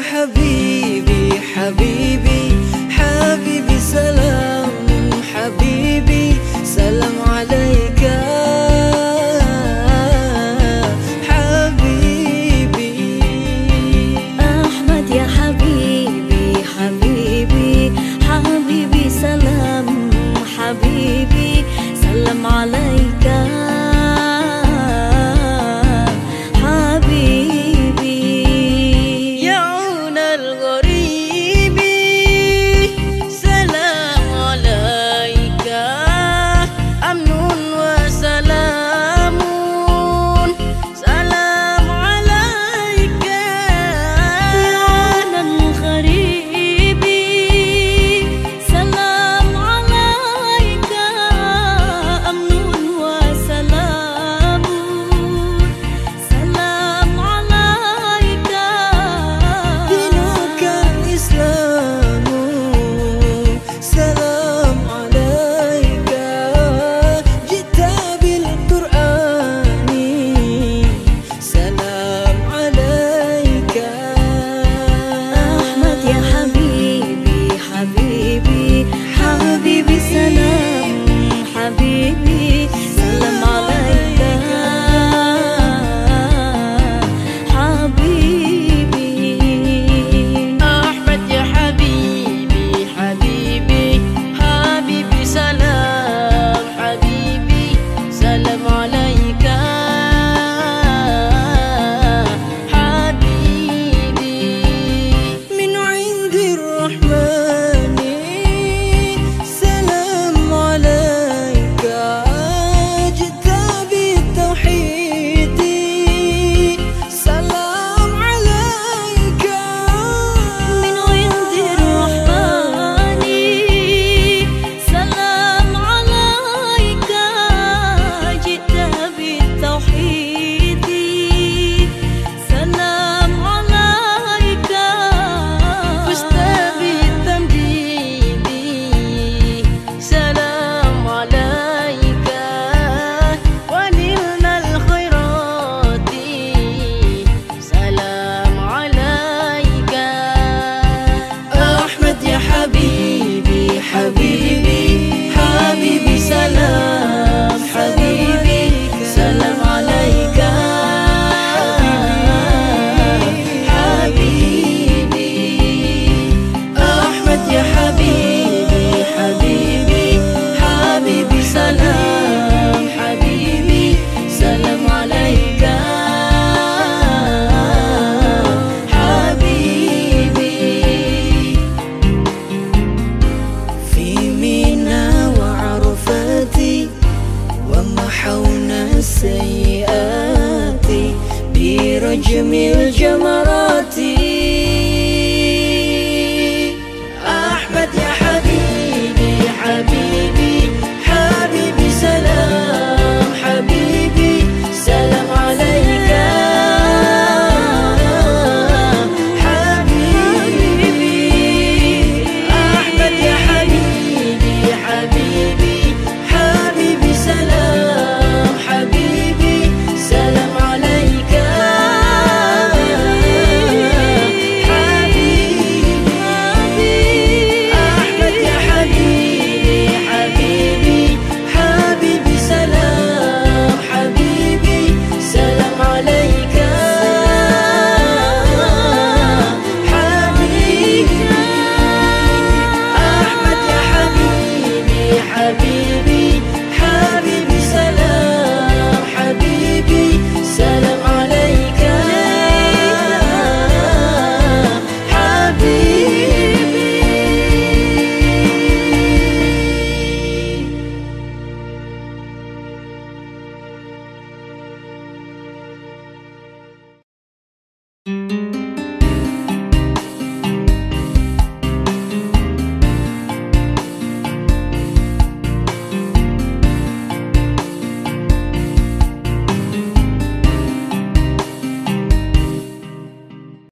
حبيبي حبيبي حبيبي سلام. ومحونا السيئات برجم الجمرات حبيبي حبيبي